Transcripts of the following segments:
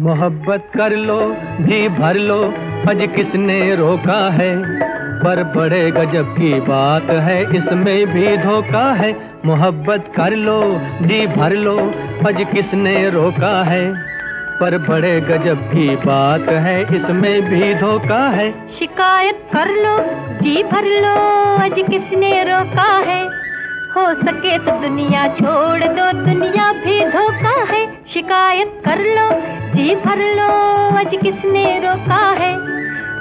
मोहब्बत कर लो, जी भर लो अज किसने रोका है? पर बड़े गजब की बात है, इसमें भी धोखा है। मोहब्बत कर लो, जी भर लो अज किसने रोका है? पर बड़े गजब की बात है, इसमें भी धोखा है। शिकायत कर लो, जी भर लो आज किसने रोका है? हो सके तो दुनिया छोड़ दो, दुनिया भी धोखा है। शिकायत कर लो जी भर लो, आज किसने रोका है?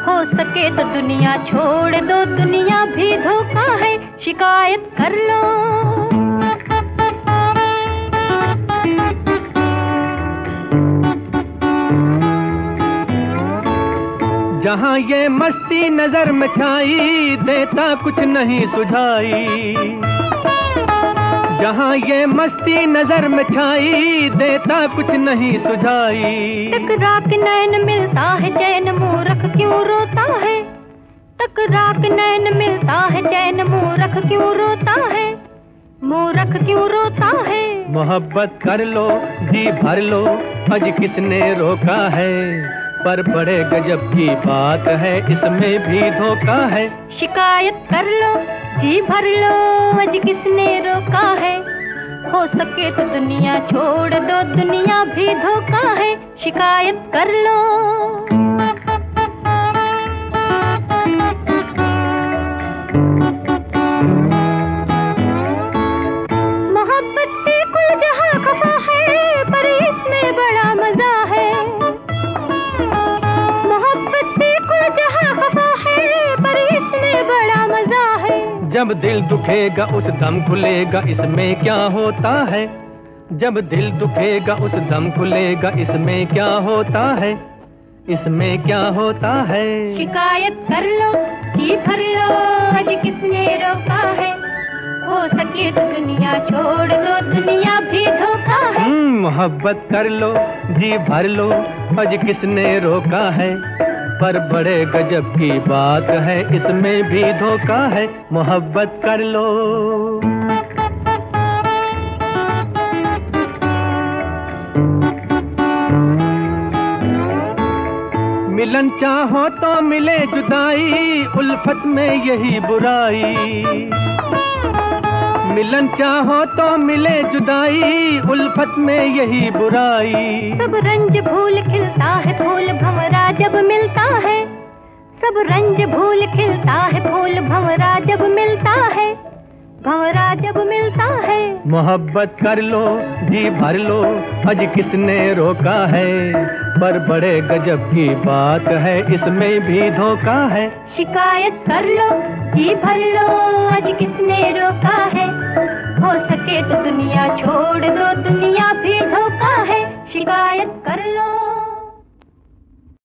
हो सके तो दुनिया छोड़ दो, दुनिया भी धोखा है। शिकायत कर लो। जहाँ ये मस्ती नज़र में छाई, देता कुछ नहीं सुझाई। जहाँ ये मस्ती नज़र में छाई देता कुछ नहीं सुझाई। टकरा के नैन मिलता है चैन मूरख क्यों रोता है? टकरा के नैन मिलता है चैन मूरख क्यों रोता है? मूरख क्यों रोता है? मोहब्बत कर लो जी भर लो अज किसने रोका है? पर बड़े गजब की बात है, इसमें भी धोखा है। शिकायत कर लो, जी भर लो, आज किसने रोका है? हो सके तो दुनिया छोड़ दो, दुनिया भी धोखा है। शिकायत कर लो। जब दिल दुखेगा उस दम खुलेगा इसमें क्या होता है? जब दिल दुखेगा उस दम खुलेगा इसमें क्या होता है? इसमें क्या होता है? शिकायत कर लो जी भर लो आज किसने रोका है? हो सके तो दुनिया छोड़ दो दुनिया भी हम्म, मोहब्बत कर लो, जी भर लो। अज किसने रोका है? पर बड़े गजब की बात है, इसमें भी धोखा है। मोहब्बत कर लो। मिलन चाहो तो मिले जुदाई, उल्फत में यही बुराई। मिलन चाहो तो मिले जुदाई, उल्फत में यही बुराई। सब रंज भूल खिलता है फूल भंवरा जब मिलता है। सब रंज भूल खिलता है फूल भंवरा जब मिलता भंवरा जब मिलता है। मोहब्बत कर लो जी भर लो आज किसने रोका है? पर बड़े गजब की बात है इसमें भी धोखा है। शिकायत कर लो जी भर लो आज किसने रोका है? हो सके तो दुनिया छोड़ दो दुनिया।